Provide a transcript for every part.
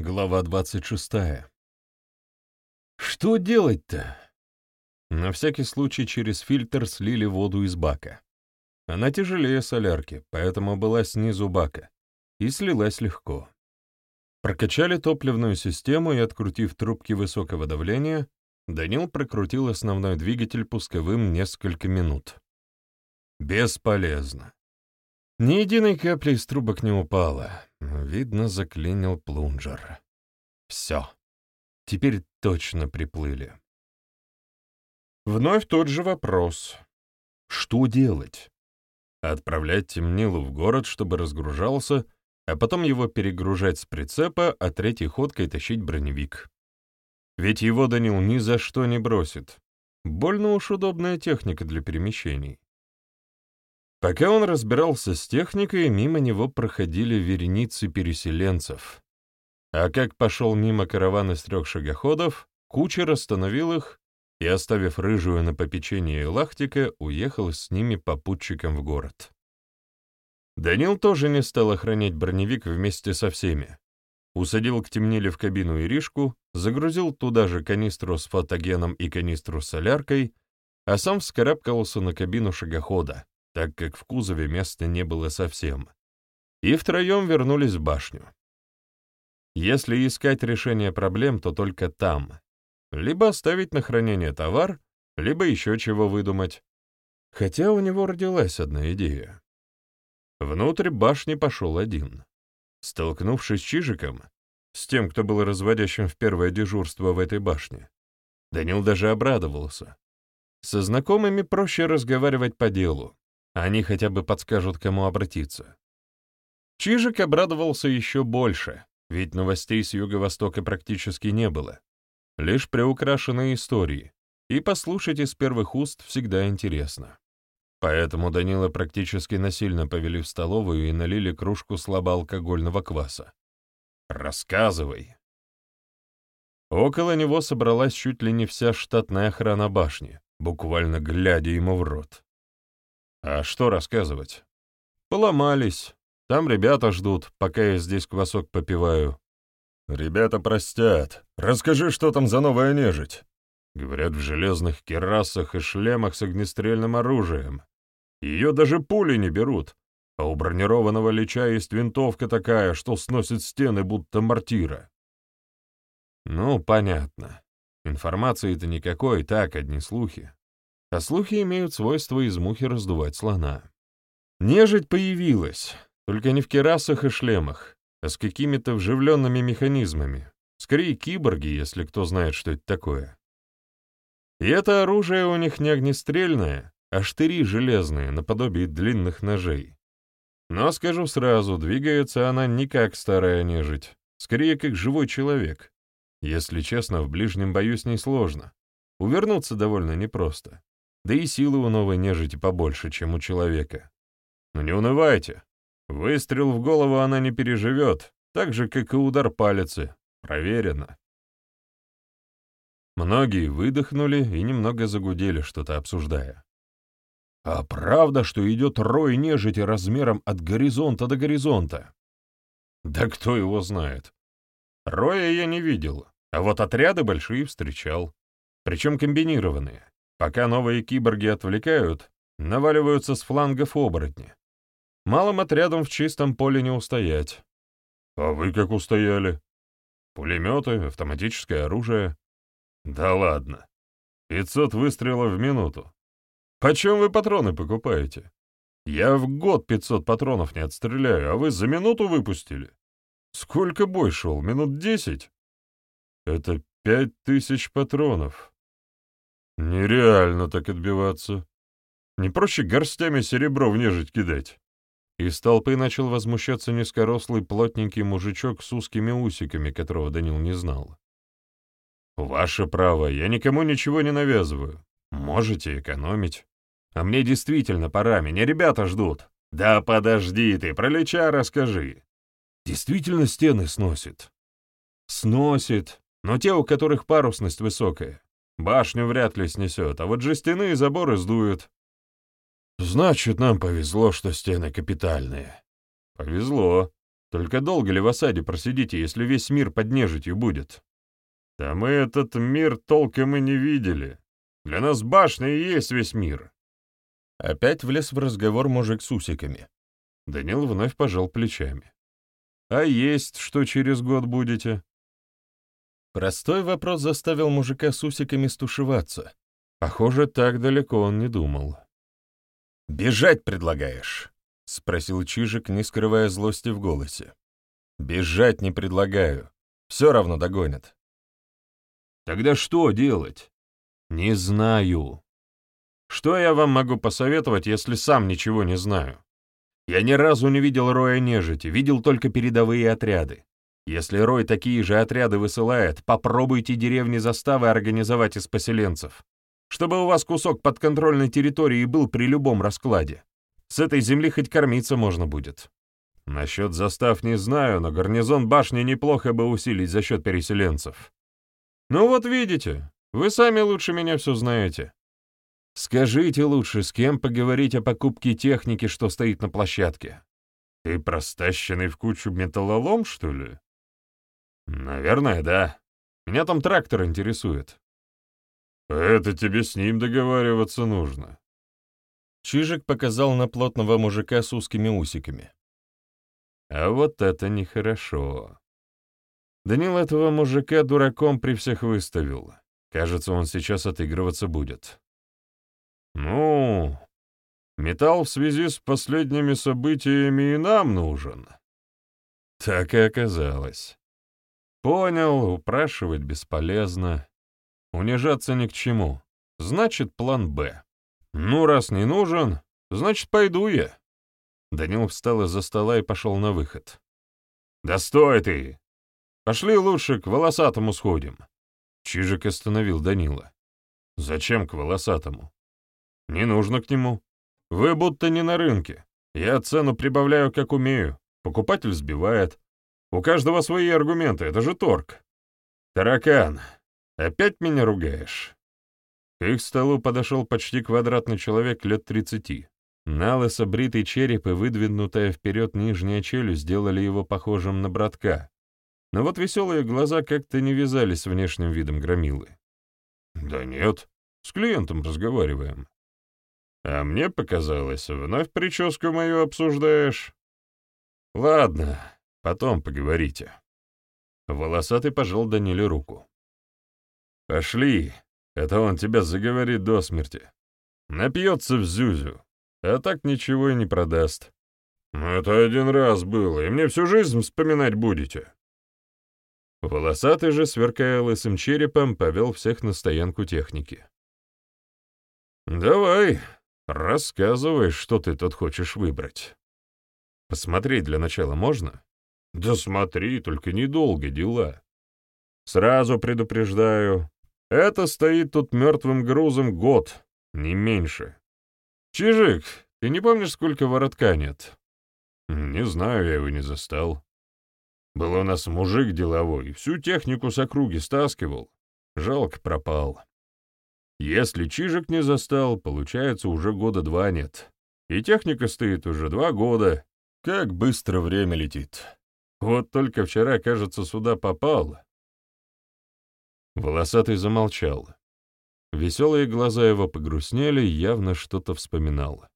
Глава 26. Что делать-то? На всякий случай через фильтр слили воду из бака. Она тяжелее солярки, поэтому была снизу бака, и слилась легко. Прокачали топливную систему и, открутив трубки высокого давления, Данил прокрутил основной двигатель пусковым несколько минут. Бесполезно. Ни единой капли из трубок не упало. Видно, заклинил плунжер. Все. Теперь точно приплыли. Вновь тот же вопрос. Что делать? Отправлять темнилу в город, чтобы разгружался, а потом его перегружать с прицепа, а третьей ходкой тащить броневик. Ведь его Данил ни за что не бросит. Больно уж удобная техника для перемещений. Пока он разбирался с техникой, мимо него проходили вереницы переселенцев. А как пошел мимо караван из трех шагоходов, кучер остановил их и, оставив рыжую на попечение Лахтика, уехал с ними попутчиком в город. Данил тоже не стал охранять броневик вместе со всеми. Усадил к темниле в кабину Иришку, загрузил туда же канистру с фотогеном и канистру с соляркой, а сам вскарабкался на кабину шагохода, так как в кузове места не было совсем, и втроем вернулись в башню. Если искать решение проблем, то только там. Либо оставить на хранение товар, либо еще чего выдумать. Хотя у него родилась одна идея. Внутрь башни пошел один. Столкнувшись с Чижиком, с тем, кто был разводящим в первое дежурство в этой башне, Данил даже обрадовался. Со знакомыми проще разговаривать по делу, они хотя бы подскажут, кому обратиться. Чижик обрадовался еще больше, ведь новостей с юго-востока практически не было. Лишь приукрашенные истории, и послушать из первых уст всегда интересно. Поэтому Данила практически насильно повели в столовую и налили кружку слабоалкогольного кваса. «Рассказывай!» Около него собралась чуть ли не вся штатная охрана башни, буквально глядя ему в рот. А что рассказывать? Поломались. Там ребята ждут, пока я здесь квасок попиваю. Ребята простят. Расскажи, что там за новая нежить. Говорят, в железных керасах и шлемах с огнестрельным оружием. Ее даже пули не берут. А у бронированного лича есть винтовка такая, что сносит стены, будто мортира. Ну, понятно. Информации-то никакой, так, одни слухи а слухи имеют свойство из мухи раздувать слона. Нежить появилась, только не в керасах и шлемах, а с какими-то вживленными механизмами. Скорее киборги, если кто знает, что это такое. И это оружие у них не огнестрельное, а штыри железные, наподобие длинных ножей. Но, скажу сразу, двигается она не как старая нежить, скорее как живой человек. Если честно, в ближнем бою с ней сложно. Увернуться довольно непросто. Да и силы у новой нежити побольше, чем у человека. Но не унывайте. Выстрел в голову она не переживет, так же, как и удар палицы. Проверено. Многие выдохнули и немного загудели, что-то обсуждая. А правда, что идет рой нежити размером от горизонта до горизонта? Да кто его знает. Роя я не видел, а вот отряды большие встречал, причем комбинированные. Пока новые киборги отвлекают, наваливаются с флангов оборотни. Малым отрядом в чистом поле не устоять. А вы как устояли? Пулеметы, автоматическое оружие? Да ладно. 500 выстрелов в минуту. Почем вы патроны покупаете? Я в год 500 патронов не отстреляю, а вы за минуту выпустили. Сколько бой шел? Минут 10? Это 5000 патронов. Нереально так отбиваться. Не проще горстями серебро в нежить кидать. Из толпы начал возмущаться низкорослый плотненький мужичок с узкими усиками, которого Данил не знал. «Ваше право, я никому ничего не навязываю. Можете экономить. А мне действительно пора, меня ребята ждут. Да подожди ты, про Лича расскажи. Действительно стены сносит?» «Сносит, но те, у которых парусность высокая. Башню вряд ли снесет, а вот жестяные заборы сдуют. Значит, нам повезло, что стены капитальные. Повезло. Только долго ли в осаде просидите, если весь мир под нежитью будет? Да мы этот мир толком и не видели. Для нас башня и есть весь мир. Опять влез в разговор мужик с усиками. Данил вновь пожал плечами. А есть, что через год будете? Простой вопрос заставил мужика с усиками стушеваться. Похоже, так далеко он не думал. «Бежать предлагаешь?» — спросил Чижик, не скрывая злости в голосе. «Бежать не предлагаю. Все равно догонят». «Тогда что делать?» «Не знаю». «Что я вам могу посоветовать, если сам ничего не знаю? Я ни разу не видел роя нежити, видел только передовые отряды. Если Рой такие же отряды высылает, попробуйте деревни заставы организовать из поселенцев, чтобы у вас кусок подконтрольной территории был при любом раскладе. С этой земли хоть кормиться можно будет. Насчет застав не знаю, но гарнизон башни неплохо бы усилить за счет переселенцев. Ну вот видите, вы сами лучше меня все знаете. Скажите лучше, с кем поговорить о покупке техники, что стоит на площадке? Ты простащенный в кучу металлолом, что ли? «Наверное, да. Меня там трактор интересует». «Это тебе с ним договариваться нужно». Чижик показал на плотного мужика с узкими усиками. «А вот это нехорошо. Данил этого мужика дураком при всех выставил. Кажется, он сейчас отыгрываться будет». «Ну, металл в связи с последними событиями и нам нужен». Так и оказалось. Понял, упрашивать бесполезно. Унижаться ни к чему. Значит, план «Б». Ну, раз не нужен, значит, пойду я. Данил встал из-за стола и пошел на выход. «Да стой ты! Пошли лучше к волосатому сходим». Чижик остановил Данила. «Зачем к волосатому?» «Не нужно к нему. Вы будто не на рынке. Я цену прибавляю, как умею. Покупатель сбивает. У каждого свои аргументы, это же торг. Таракан, опять меня ругаешь? К их столу подошел почти квадратный человек лет тридцати. Налысо бритый череп и выдвинутая вперед нижняя челюсть сделали его похожим на братка. Но вот веселые глаза как-то не вязались с внешним видом громилы. «Да нет, с клиентом разговариваем». «А мне показалось, вновь прическу мою обсуждаешь?» «Ладно, Потом поговорите». Волосатый пожал Даниле руку. «Пошли, это он тебя заговорит до смерти. Напьется в зюзю, а так ничего и не продаст». «Ну, это один раз было, и мне всю жизнь вспоминать будете». Волосатый же, сверкая лысым черепом, повел всех на стоянку техники. «Давай, рассказывай, что ты тут хочешь выбрать. Посмотреть для начала можно?» Да смотри, только недолго дела. Сразу предупреждаю, это стоит тут мертвым грузом год, не меньше. Чижик, ты не помнишь, сколько воротка нет? Не знаю, я его не застал. Был у нас мужик деловой, всю технику с округи стаскивал. Жалко пропал. Если Чижик не застал, получается, уже года два нет. И техника стоит уже два года. Как быстро время летит. Вот только вчера, кажется, сюда попал. Волосатый замолчал. Веселые глаза его погрустнели, явно что-то вспоминал.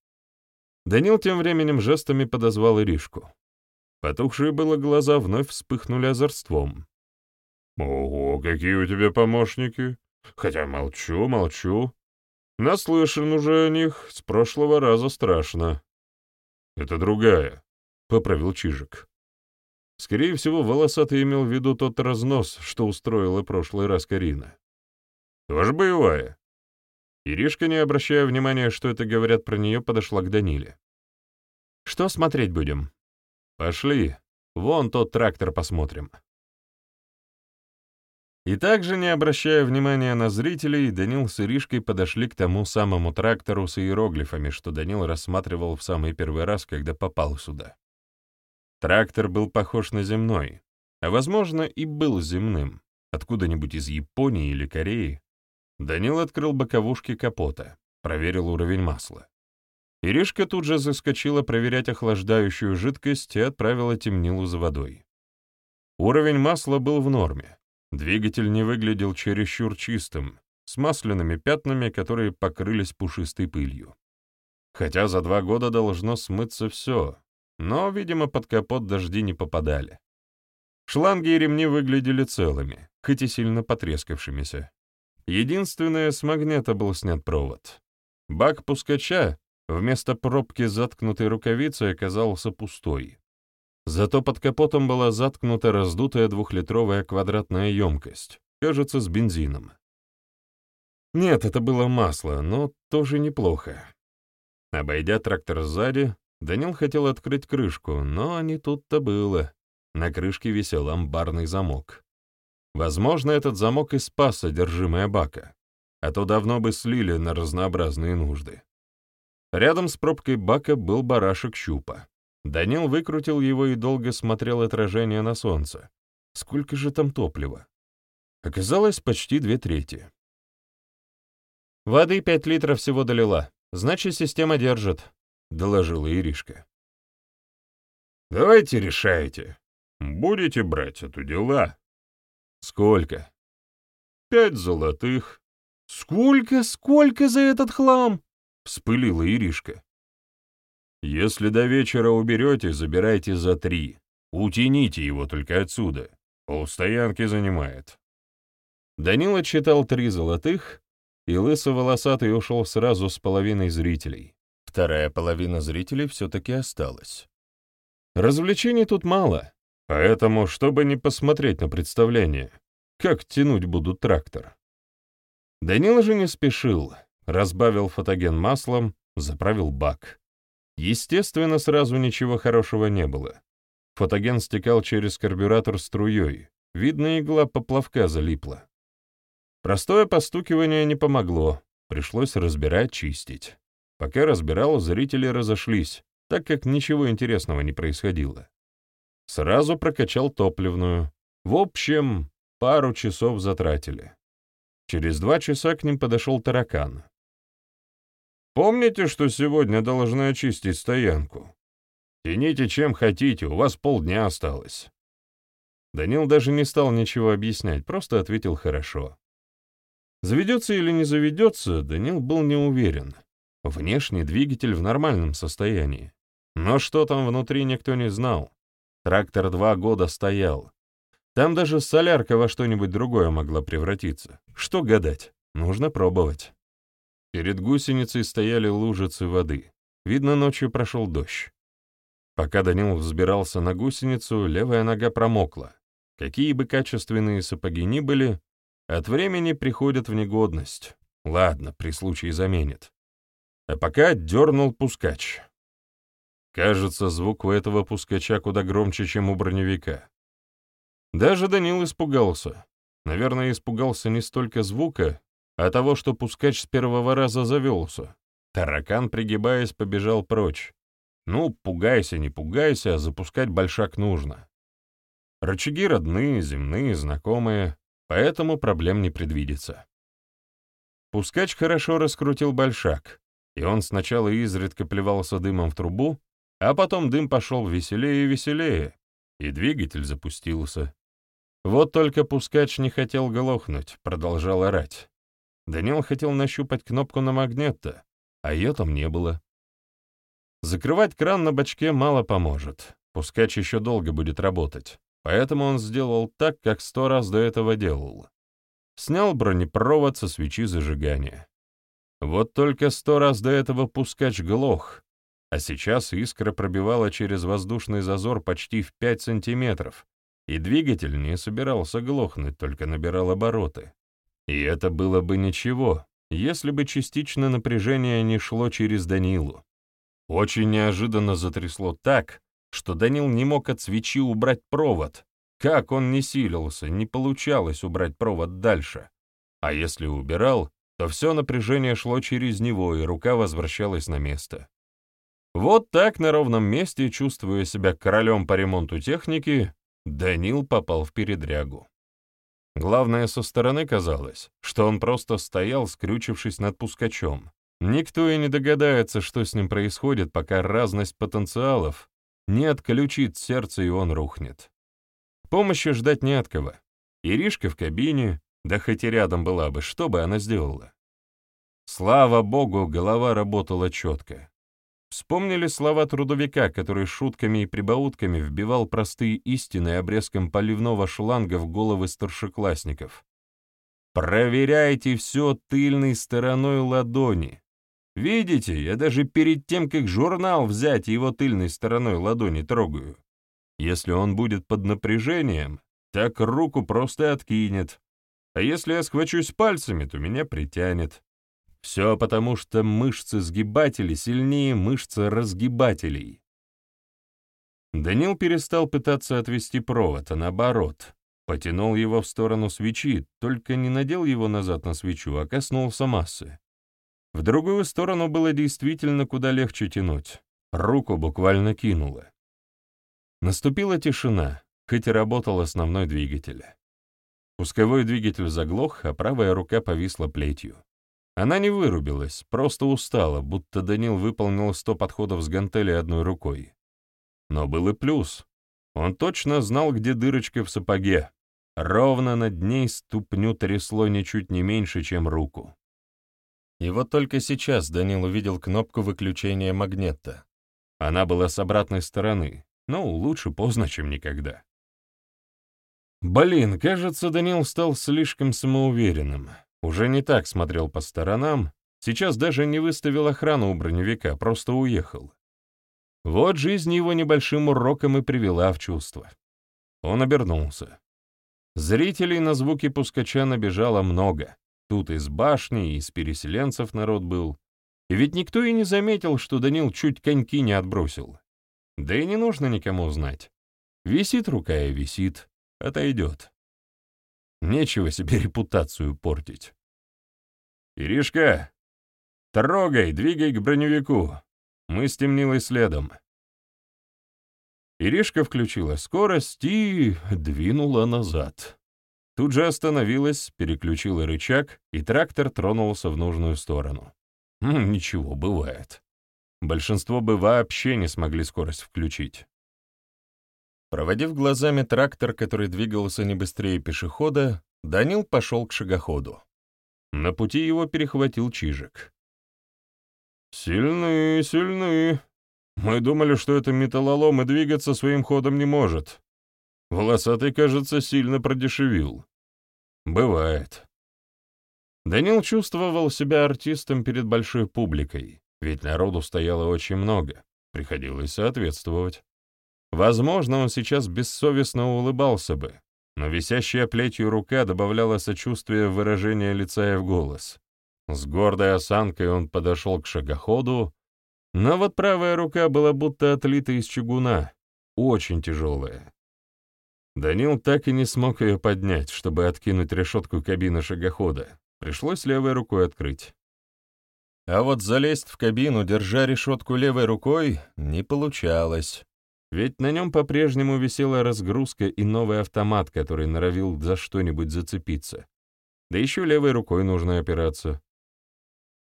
Данил тем временем жестами подозвал Иришку. Потухшие было глаза вновь вспыхнули озорством. «Ого, какие у тебя помощники! Хотя молчу, молчу. Наслышан уже о них, с прошлого раза страшно». «Это другая», — поправил Чижик. Скорее всего, волосатый имел в виду тот разнос, что устроила прошлый раз Карина. «Тоже боевая?» Иришка, не обращая внимания, что это говорят про нее, подошла к Даниле. «Что смотреть будем?» «Пошли. Вон тот трактор посмотрим». И также, не обращая внимания на зрителей, Данил с Иришкой подошли к тому самому трактору с иероглифами, что Данил рассматривал в самый первый раз, когда попал сюда. Трактор был похож на земной, а, возможно, и был земным, откуда-нибудь из Японии или Кореи. Данил открыл боковушки капота, проверил уровень масла. Иришка тут же заскочила проверять охлаждающую жидкость и отправила темнилу за водой. Уровень масла был в норме. Двигатель не выглядел чересчур чистым, с масляными пятнами, которые покрылись пушистой пылью. Хотя за два года должно смыться все, но, видимо, под капот дожди не попадали. Шланги и ремни выглядели целыми, хоть и сильно потрескавшимися. Единственное, с магнита был снят провод. Бак пускача вместо пробки заткнутой рукавицы оказался пустой. Зато под капотом была заткнута раздутая двухлитровая квадратная емкость, кажется, с бензином. Нет, это было масло, но тоже неплохо. Обойдя трактор сзади, Данил хотел открыть крышку, но не тут-то было. На крышке висел амбарный замок. Возможно, этот замок и спас содержимое бака, а то давно бы слили на разнообразные нужды. Рядом с пробкой бака был барашек щупа. Данил выкрутил его и долго смотрел отражение на солнце. Сколько же там топлива? Оказалось, почти две трети. «Воды пять литров всего долила. Значит, система держит», — доложила Иришка. «Давайте решайте. Будете брать эту дела?» «Сколько?» «Пять золотых». «Сколько, сколько за этот хлам?» — вспылила Иришка. «Если до вечера уберете, забирайте за три. Утяните его только отсюда. Полстоянки занимает». Данила читал три золотых, и лысо-волосатый ушел сразу с половиной зрителей. Вторая половина зрителей все-таки осталась. Развлечений тут мало, поэтому, чтобы не посмотреть на представление, как тянуть будут трактор. Данила же не спешил, разбавил фотоген маслом, заправил бак. Естественно, сразу ничего хорошего не было. Фотоген стекал через карбюратор струей, видно, игла поплавка залипла. Простое постукивание не помогло, пришлось разбирать, чистить. Пока разбирал, зрители разошлись, так как ничего интересного не происходило. Сразу прокачал топливную. В общем, пару часов затратили. Через два часа к ним подошел таракан. «Помните, что сегодня должны очистить стоянку? Тяните чем хотите, у вас полдня осталось». Данил даже не стал ничего объяснять, просто ответил «хорошо». Заведется или не заведется, Данил был не уверен. Внешний двигатель в нормальном состоянии. Но что там внутри, никто не знал. Трактор два года стоял. Там даже солярка во что-нибудь другое могла превратиться. Что гадать? Нужно пробовать. Перед гусеницей стояли лужицы воды. Видно, ночью прошел дождь. Пока Данил взбирался на гусеницу, левая нога промокла. Какие бы качественные сапоги ни были, от времени приходят в негодность. Ладно, при случае заменит. А пока дернул пускач. Кажется, звук у этого пускача куда громче, чем у броневика. Даже Данил испугался. Наверное, испугался не столько звука, а того, что пускач с первого раза завелся. Таракан, пригибаясь, побежал прочь. Ну, пугайся, не пугайся, а запускать большак нужно. Рычаги родные, земные, знакомые поэтому проблем не предвидится. Пускач хорошо раскрутил большак, и он сначала изредка плевался дымом в трубу, а потом дым пошел веселее и веселее, и двигатель запустился. Вот только пускач не хотел глохнуть, продолжал орать. Данил хотел нащупать кнопку на магнетто, а ее там не было. Закрывать кран на бачке мало поможет, пускач еще долго будет работать. Поэтому он сделал так, как сто раз до этого делал. Снял бронепровод со свечи зажигания. Вот только сто раз до этого пускач глох, а сейчас искра пробивала через воздушный зазор почти в 5 сантиметров, и двигатель не собирался глохнуть, только набирал обороты. И это было бы ничего, если бы частично напряжение не шло через Данилу. Очень неожиданно затрясло так, что Данил не мог от свечи убрать провод. Как он не силился, не получалось убрать провод дальше. А если убирал, то все напряжение шло через него, и рука возвращалась на место. Вот так, на ровном месте, чувствуя себя королем по ремонту техники, Данил попал в передрягу. Главное, со стороны казалось, что он просто стоял, скрючившись над пускачом, Никто и не догадается, что с ним происходит, пока разность потенциалов не отключит сердце, и он рухнет. Помощи ждать не от кого. Иришка в кабине, да хоть и рядом была бы, что бы она сделала? Слава богу, голова работала четко. Вспомнили слова трудовика, который шутками и прибаутками вбивал простые истины обрезком поливного шланга в головы старшеклассников. «Проверяйте все тыльной стороной ладони. Видите, я даже перед тем, как журнал взять, его тыльной стороной ладони трогаю. Если он будет под напряжением, так руку просто откинет. А если я схвачусь пальцами, то меня притянет. Все потому, что мышцы сгибателей сильнее мышцы разгибателей. Данил перестал пытаться отвести провод, а наоборот, потянул его в сторону свечи, только не надел его назад на свечу, а коснулся массы. В другую сторону было действительно куда легче тянуть. Руку буквально кинуло. Наступила тишина, хоть и работал основной двигатель. Пусковой двигатель заглох, а правая рука повисла плетью. Она не вырубилась, просто устала, будто Данил выполнил сто подходов с гантели одной рукой. Но был и плюс. Он точно знал, где дырочка в сапоге. Ровно над ней ступню трясло ничуть не меньше, чем руку. И вот только сейчас Данил увидел кнопку выключения магнета. Она была с обратной стороны, но лучше поздно, чем никогда. Блин, кажется, Данил стал слишком самоуверенным. Уже не так смотрел по сторонам, сейчас даже не выставил охрану у броневика, просто уехал. Вот жизнь его небольшим уроком и привела в чувство. Он обернулся. Зрителей на звуки пускача набежало много. Тут из башни, из переселенцев народ был. И ведь никто и не заметил, что Данил чуть коньки не отбросил. Да и не нужно никому знать. Висит рука и висит, отойдет. Нечего себе репутацию портить. «Иришка, трогай, двигай к броневику. Мы с темнилой следом». Иришка включила скорость и двинула назад. Тут же остановилась, переключила рычаг, и трактор тронулся в нужную сторону. Хм, ничего, бывает. Большинство бы вообще не смогли скорость включить. Проводив глазами трактор, который двигался не быстрее пешехода, Данил пошел к шагоходу. На пути его перехватил Чижик. «Сильны, сильны. Мы думали, что это металлолом и двигаться своим ходом не может. Волосатый, кажется, сильно продешевил. Бывает. Данил чувствовал себя артистом перед большой публикой, ведь народу стояло очень много, приходилось соответствовать. Возможно, он сейчас бессовестно улыбался бы, но висящая плетью рука добавляла сочувствия в выражение лица и в голос. С гордой осанкой он подошел к шагоходу, но вот правая рука была будто отлита из чугуна, очень тяжелая. Данил так и не смог ее поднять, чтобы откинуть решетку кабины шагохода. Пришлось левой рукой открыть. А вот залезть в кабину, держа решетку левой рукой, не получалось. Ведь на нем по-прежнему висела разгрузка и новый автомат, который норовил за что-нибудь зацепиться. Да еще левой рукой нужно опираться.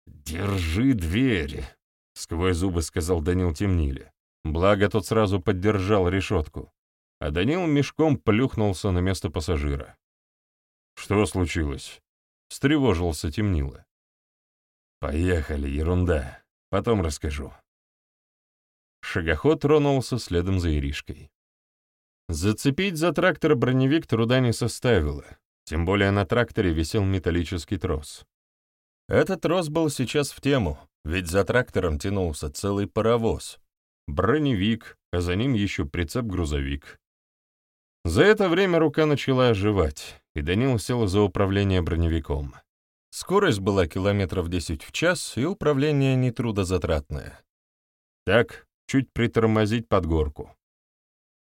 «Держи двери», — сквозь зубы сказал Данил Темниле. Благо, тот сразу поддержал решетку а Данил мешком плюхнулся на место пассажира. «Что случилось?» — встревожился Темнило. «Поехали, ерунда. Потом расскажу». Шагоход тронулся следом за Иришкой. Зацепить за трактор броневик труда не составило, тем более на тракторе висел металлический трос. Этот трос был сейчас в тему, ведь за трактором тянулся целый паровоз. Броневик, а за ним еще прицеп-грузовик. За это время рука начала оживать, и Данил сел за управление броневиком. Скорость была километров 10 в час, и управление нетрудозатратное. Так, чуть притормозить под горку.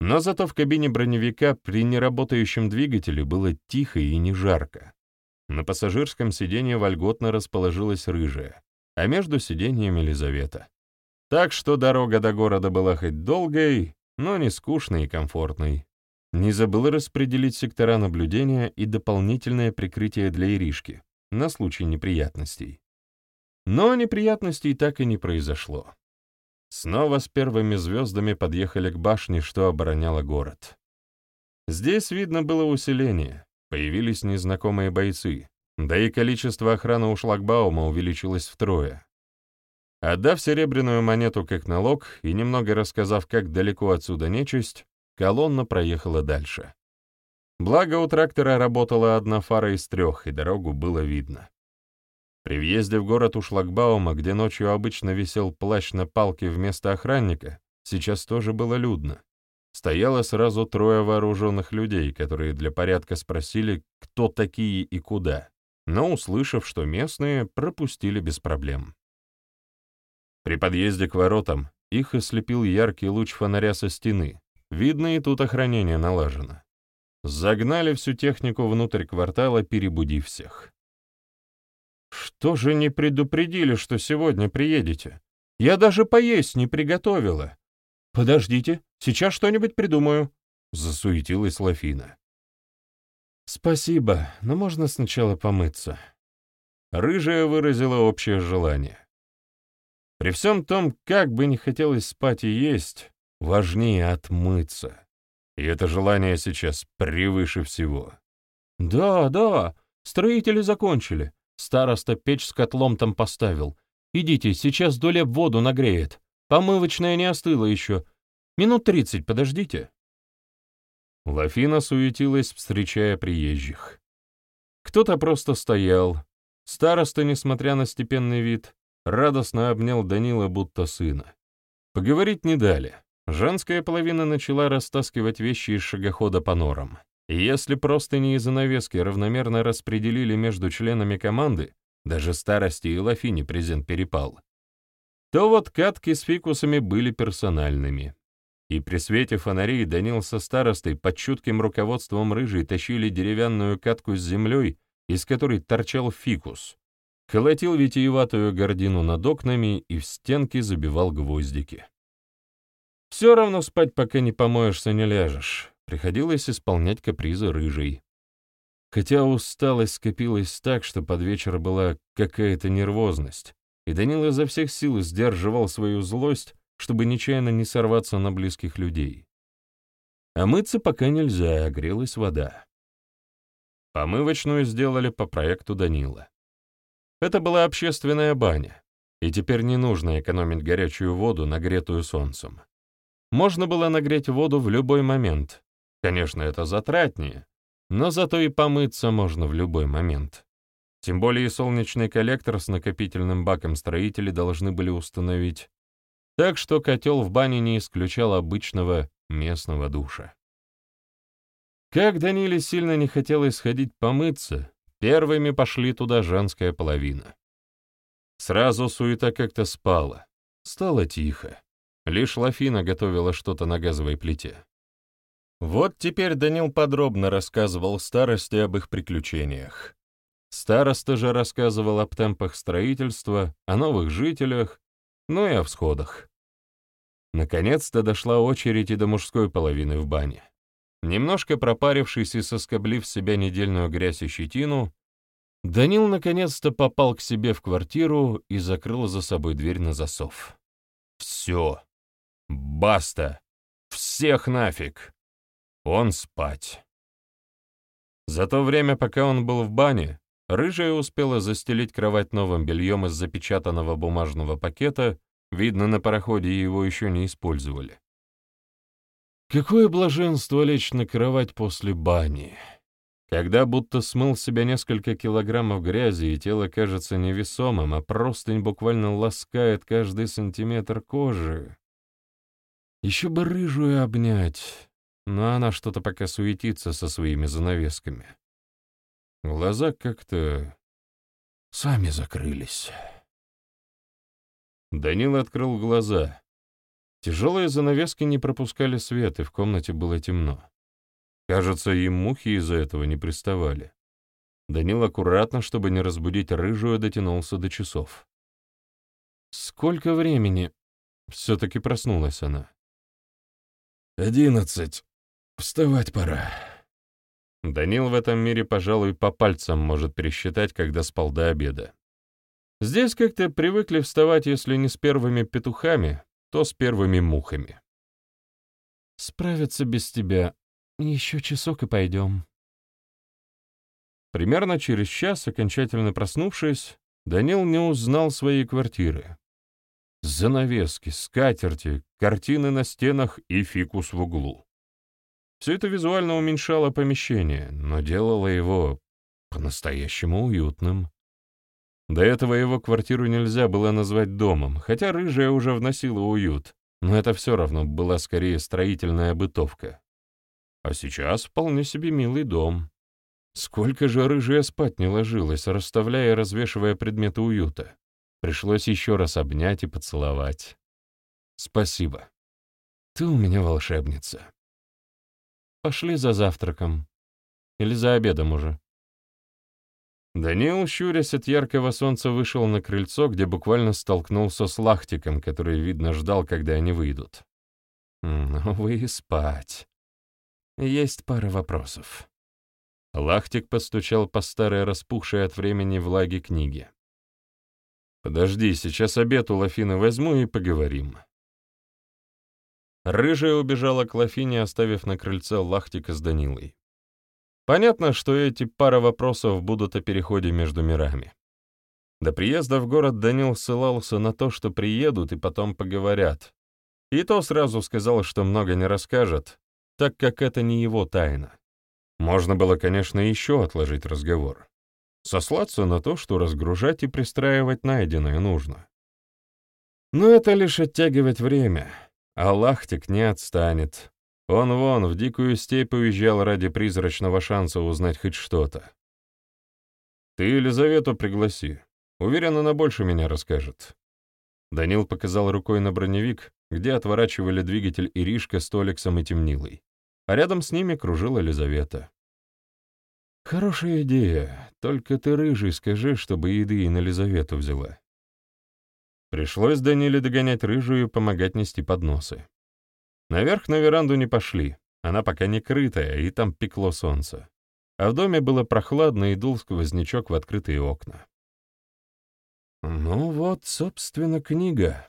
Но зато в кабине броневика при неработающем двигателе было тихо и не жарко. На пассажирском сиденье вольготно расположилась рыжая, а между сиденьями Елизавета. Так что дорога до города была хоть долгой, но не скучной и комфортной. Не забыл распределить сектора наблюдения и дополнительное прикрытие для Иришки на случай неприятностей. Но неприятностей так и не произошло. Снова с первыми звездами подъехали к башне, что обороняла город. Здесь видно было усиление, появились незнакомые бойцы, да и количество охраны у шлагбаума увеличилось втрое. Отдав серебряную монету как налог и немного рассказав, как далеко отсюда нечисть, колонна проехала дальше. Благо у трактора работала одна фара из трех, и дорогу было видно. При въезде в город у шлагбаума, где ночью обычно висел плащ на палке вместо охранника, сейчас тоже было людно. Стояло сразу трое вооруженных людей, которые для порядка спросили, кто такие и куда, но, услышав, что местные, пропустили без проблем. При подъезде к воротам их ослепил яркий луч фонаря со стены. Видно, и тут охранение налажено. Загнали всю технику внутрь квартала, перебудив всех. «Что же не предупредили, что сегодня приедете? Я даже поесть не приготовила». «Подождите, сейчас что-нибудь придумаю», — засуетилась Лафина. «Спасибо, но можно сначала помыться». Рыжая выразила общее желание. При всем том, как бы не хотелось спать и есть, важнее отмыться. И это желание сейчас превыше всего. «Да, да, строители закончили. Староста печь с котлом там поставил. Идите, сейчас Доля воду нагреет. Помывочная не остыла еще. Минут тридцать подождите». Лафина суетилась, встречая приезжих. Кто-то просто стоял. Староста, несмотря на степенный вид, радостно обнял Данила будто сына. Поговорить не дали. Женская половина начала растаскивать вещи из шагохода по норам. Если простыни и занавески равномерно распределили между членами команды, даже старости и Лафине презент перепал, то вот катки с фикусами были персональными. И при свете фонарей Данил со старостой под чутким руководством рыжей тащили деревянную катку с землей, из которой торчал фикус, колотил витиеватую гордину над окнами и в стенки забивал гвоздики. Все равно спать, пока не помоешься, не ляжешь. Приходилось исполнять капризы рыжей. Хотя усталость скопилась так, что под вечер была какая-то нервозность, и Данил изо всех сил сдерживал свою злость, чтобы нечаянно не сорваться на близких людей. А мыться пока нельзя, а грелась вода. Помывочную сделали по проекту Данила. Это была общественная баня, и теперь не нужно экономить горячую воду, нагретую солнцем. Можно было нагреть воду в любой момент, Конечно, это затратнее, но зато и помыться можно в любой момент. Тем более солнечный коллектор с накопительным баком строители должны были установить. Так что котел в бане не исключал обычного местного душа. Как Даниле сильно не хотелось сходить помыться, первыми пошли туда женская половина. Сразу суета как-то спала. Стало тихо. Лишь Лафина готовила что-то на газовой плите. Вот теперь Данил подробно рассказывал старости об их приключениях. Староста же рассказывал об темпах строительства, о новых жителях, ну и о всходах. Наконец-то дошла очередь и до мужской половины в бане. Немножко пропарившись и соскоблив с себя недельную грязь и щетину, Данил наконец-то попал к себе в квартиру и закрыл за собой дверь на засов. Все. Баста. Всех нафиг. Он спать. За то время, пока он был в бане, рыжая успела застелить кровать новым бельем из запечатанного бумажного пакета, видно, на пароходе его еще не использовали. Какое блаженство лечь на кровать после бани, когда будто смыл с себя несколько килограммов грязи, и тело кажется невесомым, а простынь буквально ласкает каждый сантиметр кожи. Еще бы рыжую обнять, но она что-то пока суетится со своими занавесками. Глаза как-то сами закрылись. Данил открыл глаза. Тяжелые занавески не пропускали свет, и в комнате было темно. Кажется, им мухи из-за этого не приставали. Данил аккуратно, чтобы не разбудить рыжую, дотянулся до часов. «Сколько времени?» Все-таки проснулась она. «Одиннадцать», Вставать пора. Данил в этом мире, пожалуй, по пальцам может пересчитать, когда спал до обеда. Здесь как-то привыкли вставать, если не с первыми петухами, то с первыми мухами. «Справиться без тебя. Еще часок и пойдем». Примерно через час, окончательно проснувшись, Данил не узнал своей квартиры. Занавески, скатерти, картины на стенах и фикус в углу. Все это визуально уменьшало помещение, но делало его по-настоящему уютным. До этого его квартиру нельзя было назвать домом, хотя рыжая уже вносила уют, но это все равно была скорее строительная бытовка. А сейчас вполне себе милый дом. Сколько же рыжая спать не ложилась, расставляя и развешивая предметы уюта. Пришлось еще раз обнять и поцеловать. Спасибо. Ты у меня волшебница. Пошли за завтраком. Или за обедом уже. Даниил, щурясь от яркого солнца, вышел на крыльцо, где буквально столкнулся с Лахтиком, который, видно, ждал, когда они выйдут. «Ну вы и спать. Есть пара вопросов». Лахтик постучал по старой распухшей от времени влаги книге. «Подожди, сейчас обед у Лафины возьму и поговорим». Рыжая убежала к Лафине, оставив на крыльце Лахтика с Данилой. Понятно, что эти пара вопросов будут о переходе между мирами. До приезда в город Данил ссылался на то, что приедут и потом поговорят. И то сразу сказал, что много не расскажет, так как это не его тайна. Можно было, конечно, еще отложить разговор. Сослаться на то, что разгружать и пристраивать найденное нужно. Но это лишь оттягивать время, а Лахтик не отстанет, он вон в дикую степь уезжал ради призрачного шанса узнать хоть что-то. Ты Елизавету пригласи. Уверен, она больше меня расскажет. Данил показал рукой на броневик, где отворачивали двигатель Иришка с Толиксом и Темнилой, а рядом с ними кружила Елизавета. «Хорошая идея, только ты, рыжий, скажи, чтобы еды и на Елизавету взяла». Пришлось Даниле догонять рыжую и помогать нести подносы. Наверх на веранду не пошли, она пока не крытая, и там пекло солнце. А в доме было прохладно и дул сквознячок в открытые окна. «Ну вот, собственно, книга».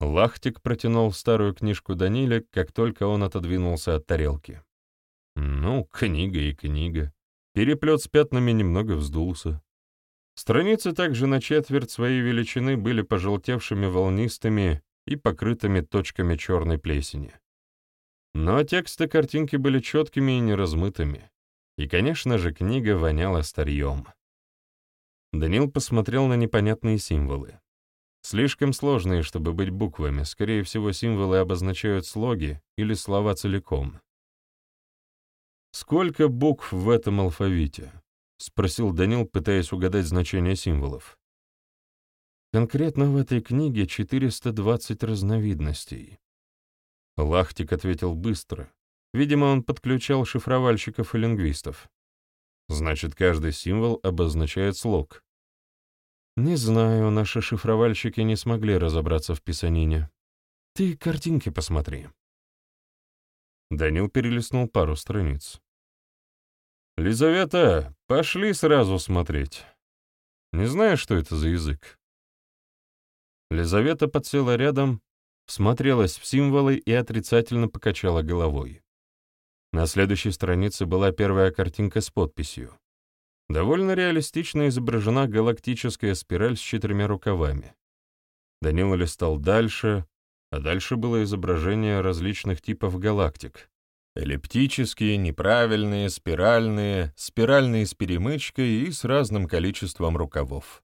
Лахтик протянул старую книжку Даниле, как только он отодвинулся от тарелки. «Ну, книга и книга». Переплет с пятнами немного вздулся. Страницы также на четверть своей величины были пожелтевшими волнистыми и покрытыми точками черной плесени. Но тексты картинки были четкими и неразмытыми. И, конечно же, книга воняла старьем. Данил посмотрел на непонятные символы. Слишком сложные, чтобы быть буквами, скорее всего, символы обозначают слоги или слова целиком. «Сколько букв в этом алфавите?» — спросил Данил, пытаясь угадать значение символов. Конкретно в этой книге 420 разновидностей. Лахтик ответил быстро. Видимо, он подключал шифровальщиков и лингвистов. Значит, каждый символ обозначает слог. Не знаю, наши шифровальщики не смогли разобраться в писанине. Ты картинки посмотри. Данил перелистнул пару страниц. «Лизавета, пошли сразу смотреть. Не знаешь, что это за язык?» Лизавета подсела рядом, смотрелась в символы и отрицательно покачала головой. На следующей странице была первая картинка с подписью. Довольно реалистично изображена галактическая спираль с четырьмя рукавами. Данила листал дальше, а дальше было изображение различных типов галактик. Эллиптические, неправильные, спиральные, спиральные с перемычкой и с разным количеством рукавов.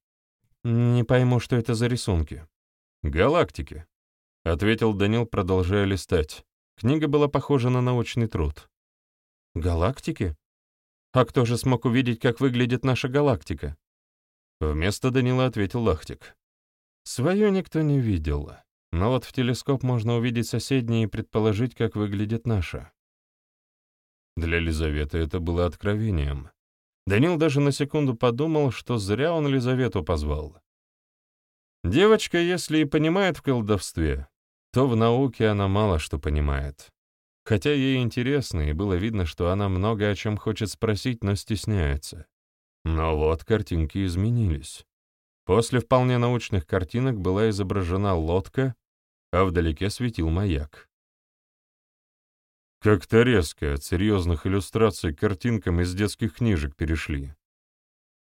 «Не пойму, что это за рисунки», «Галактики», — ответил Данил, продолжая листать. Книга была похожа на научный труд. «Галактики? А кто же смог увидеть, как выглядит наша галактика?» Вместо Данила ответил Лахтик. «Свою никто не видел, но вот в телескоп можно увидеть соседние и предположить, как выглядит наша». Для Лизаветы это было откровением. Данил даже на секунду подумал, что зря он Лизавету позвал. Девочка, если и понимает в колдовстве, то в науке она мало что понимает. Хотя ей интересно, и было видно, что она много о чем хочет спросить, но стесняется. Но вот картинки изменились. После вполне научных картинок была изображена лодка, а вдалеке светил маяк. Как-то резко от серьезных иллюстраций к картинкам из детских книжек перешли.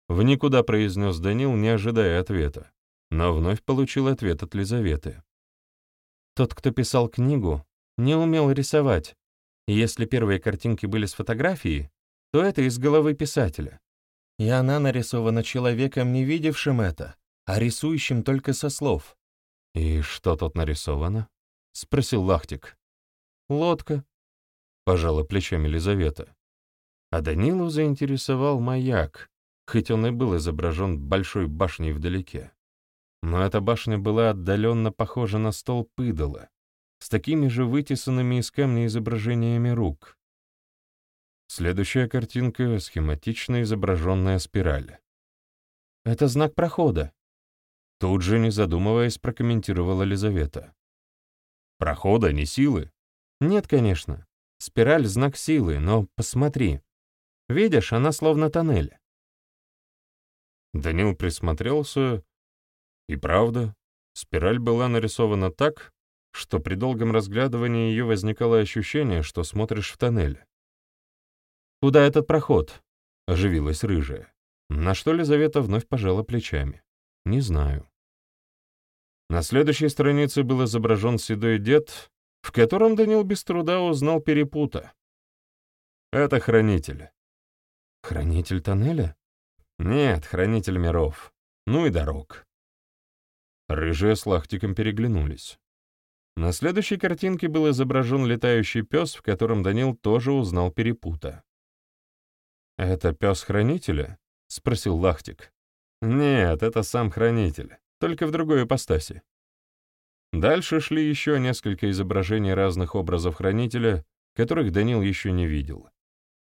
В никуда произнес Данил, не ожидая ответа, но вновь получил ответ от Лизаветы. Тот, кто писал книгу, не умел рисовать, и если первые картинки были с фотографии, то это из головы писателя. И она нарисована человеком, не видевшим это, а рисующим только со слов. «И что тут нарисовано?» — спросил Лахтик. «Лодка», — пожала плечами Лизавета. А Данилу заинтересовал маяк, хоть он и был изображен большой башней вдалеке. Но эта башня была отдаленно похожа на стол идола, с такими же вытесанными из камня изображениями рук. Следующая картинка — схематично изображенная спираль. «Это знак прохода», — тут же, не задумываясь, прокомментировала Лизавета. «Прохода, не силы?» «Нет, конечно. Спираль — знак силы, но посмотри. Видишь, она словно тоннель». Данил присмотрелся, и правда, спираль была нарисована так, что при долгом разглядывании ее возникало ощущение, что смотришь в тоннель. «Куда этот проход?» — оживилась рыжая. На что Лизавета вновь пожала плечами. «Не знаю». На следующей странице был изображен седой дед, в котором Данил без труда узнал перепута. «Это хранитель». «Хранитель тоннеля?» «Нет, хранитель миров. Ну и дорог». Рыжие с Лахтиком переглянулись. На следующей картинке был изображен летающий пес, в котором Данил тоже узнал перепута. «Это пес хранителя?» — спросил Лахтик. «Нет, это сам хранитель, только в другой ипостаси». Дальше шли еще несколько изображений разных образов хранителя, которых Данил еще не видел.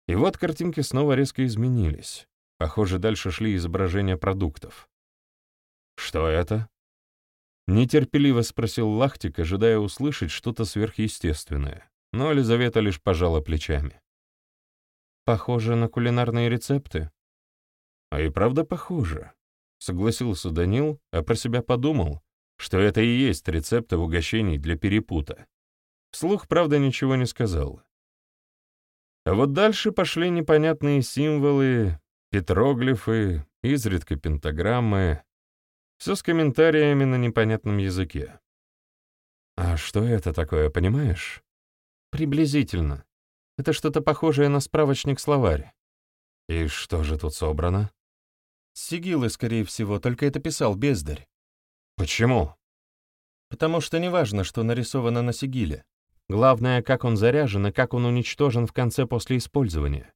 И вот картинки снова резко изменились. Похоже, дальше шли изображения продуктов. «Что это?» Нетерпеливо спросил Лахтик, ожидая услышать что-то сверхъестественное, но Елизавета лишь пожала плечами. Похоже на кулинарные рецепты. А и правда похоже. Согласился Данил, а про себя подумал, что это и есть рецепты угощений для перепута. Вслух, правда, ничего не сказал. А вот дальше пошли непонятные символы, петроглифы, изредка пентаграммы, все с комментариями на непонятном языке. «А что это такое, понимаешь?» «Приблизительно. Это что-то похожее на справочник-словарь. И что же тут собрано? Сигилы, скорее всего, только это писал бездарь. Почему? Потому что неважно, что нарисовано на сигиле. Главное, как он заряжен и как он уничтожен в конце после использования.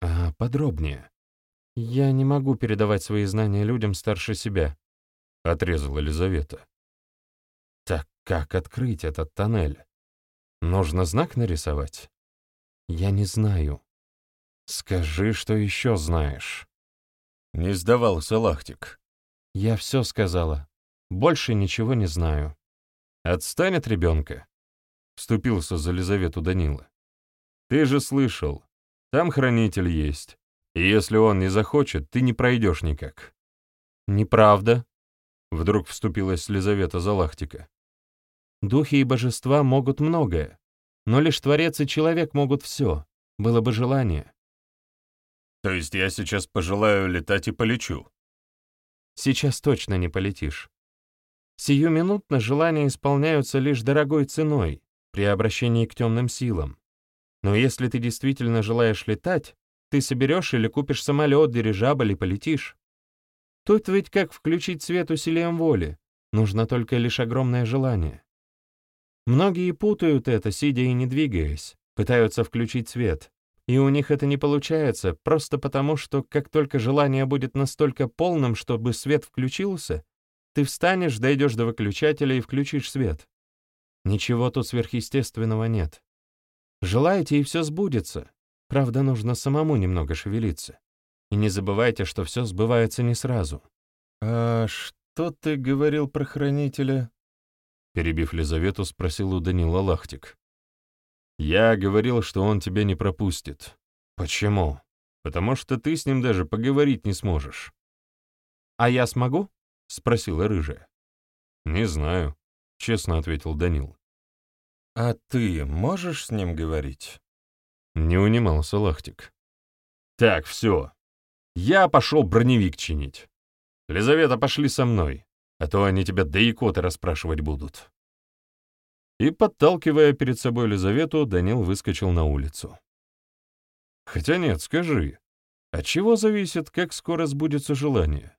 А подробнее. Я не могу передавать свои знания людям старше себя, — отрезала Елизавета. Так как открыть этот тоннель? Нужно знак нарисовать? Я не знаю. Скажи, что еще знаешь. Не сдавался Лахтик. Я все сказала. Больше ничего не знаю. Отстань от ребенка. Вступился за Лизавету Данила. Ты же слышал, там хранитель есть. И если он не захочет, ты не пройдешь никак. Неправда. Вдруг вступилась Лизавета Залахтика. Духи и божества могут многое, но лишь Творец и человек могут все, было бы желание. То есть я сейчас пожелаю летать и полечу? Сейчас точно не полетишь. Сиюминутно желания исполняются лишь дорогой ценой, при обращении к темным силам. Но если ты действительно желаешь летать, ты соберешь или купишь самолет, дирижабль и полетишь. Тут ведь как включить свет усилием воли, нужно только лишь огромное желание. Многие путают это, сидя и не двигаясь, пытаются включить свет, и у них это не получается, просто потому что как только желание будет настолько полным, чтобы свет включился, ты встанешь, дойдешь до выключателя и включишь свет. Ничего тут сверхъестественного нет. Желаете, и все сбудется. Правда, нужно самому немного шевелиться. И не забывайте, что все сбывается не сразу. «А что ты говорил про хранителя?» Перебив Лизавету, спросил у Данила Лахтик. «Я говорил, что он тебя не пропустит. Почему? Потому что ты с ним даже поговорить не сможешь». «А я смогу?» — спросила рыжая. «Не знаю», — честно ответил Данил. «А ты можешь с ним говорить?» Не унимался Лахтик. «Так, все. Я пошел броневик чинить. Лизавета, пошли со мной, а то они тебя до икоты расспрашивать будут». И, подталкивая перед собой Лизавету, Данил выскочил на улицу. «Хотя нет, скажи, от чего зависит, как скоро сбудется желание?